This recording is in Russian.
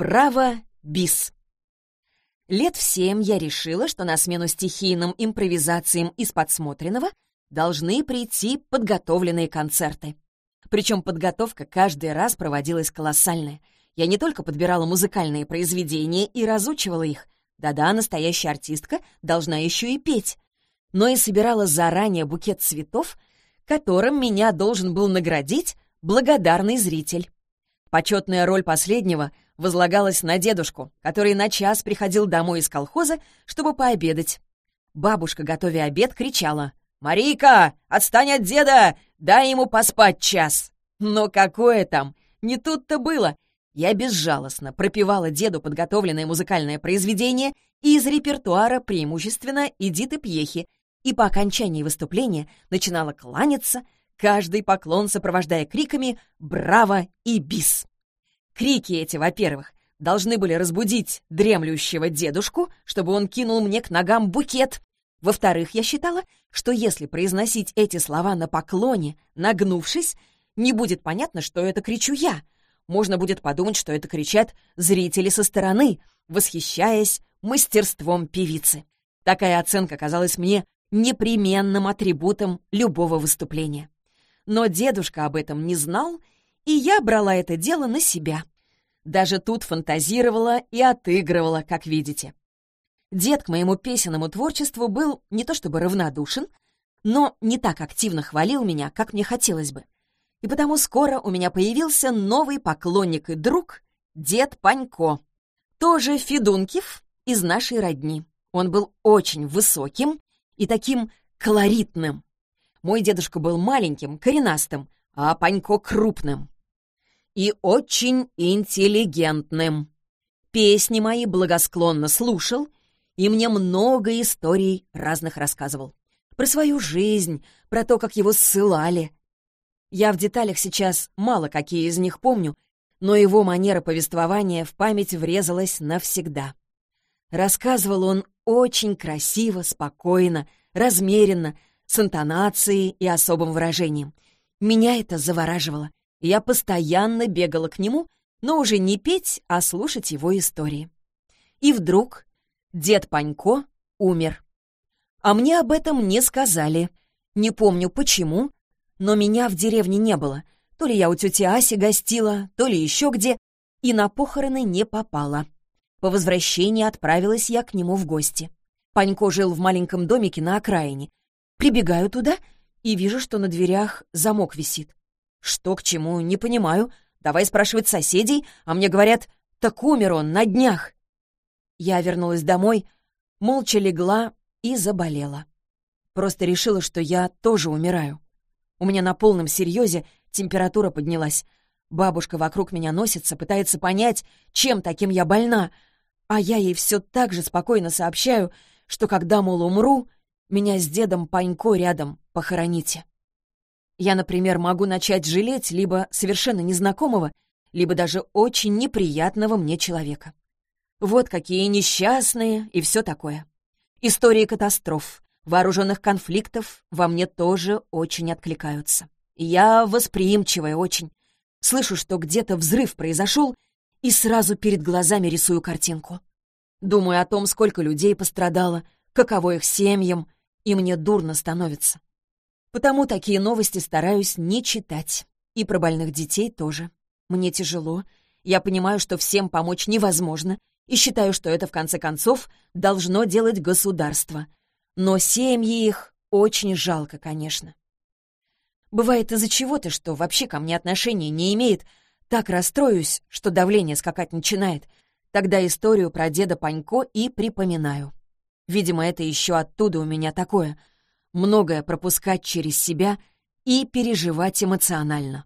Браво, бис! Лет в семь я решила, что на смену стихийным импровизациям из подсмотренного должны прийти подготовленные концерты. Причем подготовка каждый раз проводилась колоссальная. Я не только подбирала музыкальные произведения и разучивала их, да-да, настоящая артистка должна еще и петь, но и собирала заранее букет цветов, которым меня должен был наградить благодарный зритель. Почетная роль последнего возлагалась на дедушку, который на час приходил домой из колхоза, чтобы пообедать. Бабушка, готовя обед, кричала «Марийка, отстань от деда! Дай ему поспать час!» Но какое там! Не тут-то было! Я безжалостно пропевала деду подготовленное музыкальное произведение из репертуара преимущественно Эдиты Пьехи, и по окончании выступления начинала кланяться, каждый поклон сопровождая криками «Браво!» и «Бис!». Крики эти, во-первых, должны были разбудить дремлющего дедушку, чтобы он кинул мне к ногам букет. Во-вторых, я считала, что если произносить эти слова на поклоне, нагнувшись, не будет понятно, что это кричу я. Можно будет подумать, что это кричат зрители со стороны, восхищаясь мастерством певицы. Такая оценка казалась мне непременным атрибутом любого выступления. Но дедушка об этом не знал, и я брала это дело на себя. Даже тут фантазировала и отыгрывала, как видите. Дед к моему песенному творчеству был не то чтобы равнодушен, но не так активно хвалил меня, как мне хотелось бы. И потому скоро у меня появился новый поклонник и друг, дед Панько, тоже Федункив из нашей родни. Он был очень высоким и таким колоритным. Мой дедушка был маленьким, коренастым, а Панько крупным. И очень интеллигентным. Песни мои благосклонно слушал, и мне много историй разных рассказывал. Про свою жизнь, про то, как его ссылали. Я в деталях сейчас мало какие из них помню, но его манера повествования в память врезалась навсегда. Рассказывал он очень красиво, спокойно, размеренно, с интонацией и особым выражением. Меня это завораживало. Я постоянно бегала к нему, но уже не петь, а слушать его истории. И вдруг дед Панько умер. А мне об этом не сказали. Не помню почему, но меня в деревне не было. То ли я у тети Аси гостила, то ли еще где, и на похороны не попала. По возвращении отправилась я к нему в гости. Панько жил в маленьком домике на окраине, Прибегаю туда и вижу, что на дверях замок висит. Что к чему, не понимаю. Давай спрашивать соседей, а мне говорят, так умер он на днях. Я вернулась домой, молча легла и заболела. Просто решила, что я тоже умираю. У меня на полном серьезе температура поднялась. Бабушка вокруг меня носится, пытается понять, чем таким я больна, а я ей все так же спокойно сообщаю, что когда, мол, умру, меня с дедом Панько рядом похороните. Я, например, могу начать жалеть либо совершенно незнакомого, либо даже очень неприятного мне человека. Вот какие несчастные и все такое. Истории катастроф, вооруженных конфликтов во мне тоже очень откликаются. Я восприимчивая очень. Слышу, что где-то взрыв произошел, и сразу перед глазами рисую картинку. Думаю о том, сколько людей пострадало, каково их семьям, и мне дурно становится. Потому такие новости стараюсь не читать. И про больных детей тоже. Мне тяжело. Я понимаю, что всем помочь невозможно, и считаю, что это, в конце концов, должно делать государство. Но семьи их очень жалко, конечно. Бывает из-за чего-то, что вообще ко мне отношения не имеет, так расстроюсь, что давление скакать начинает. Тогда историю про деда Панько и припоминаю. Видимо, это еще оттуда у меня такое. Многое пропускать через себя и переживать эмоционально.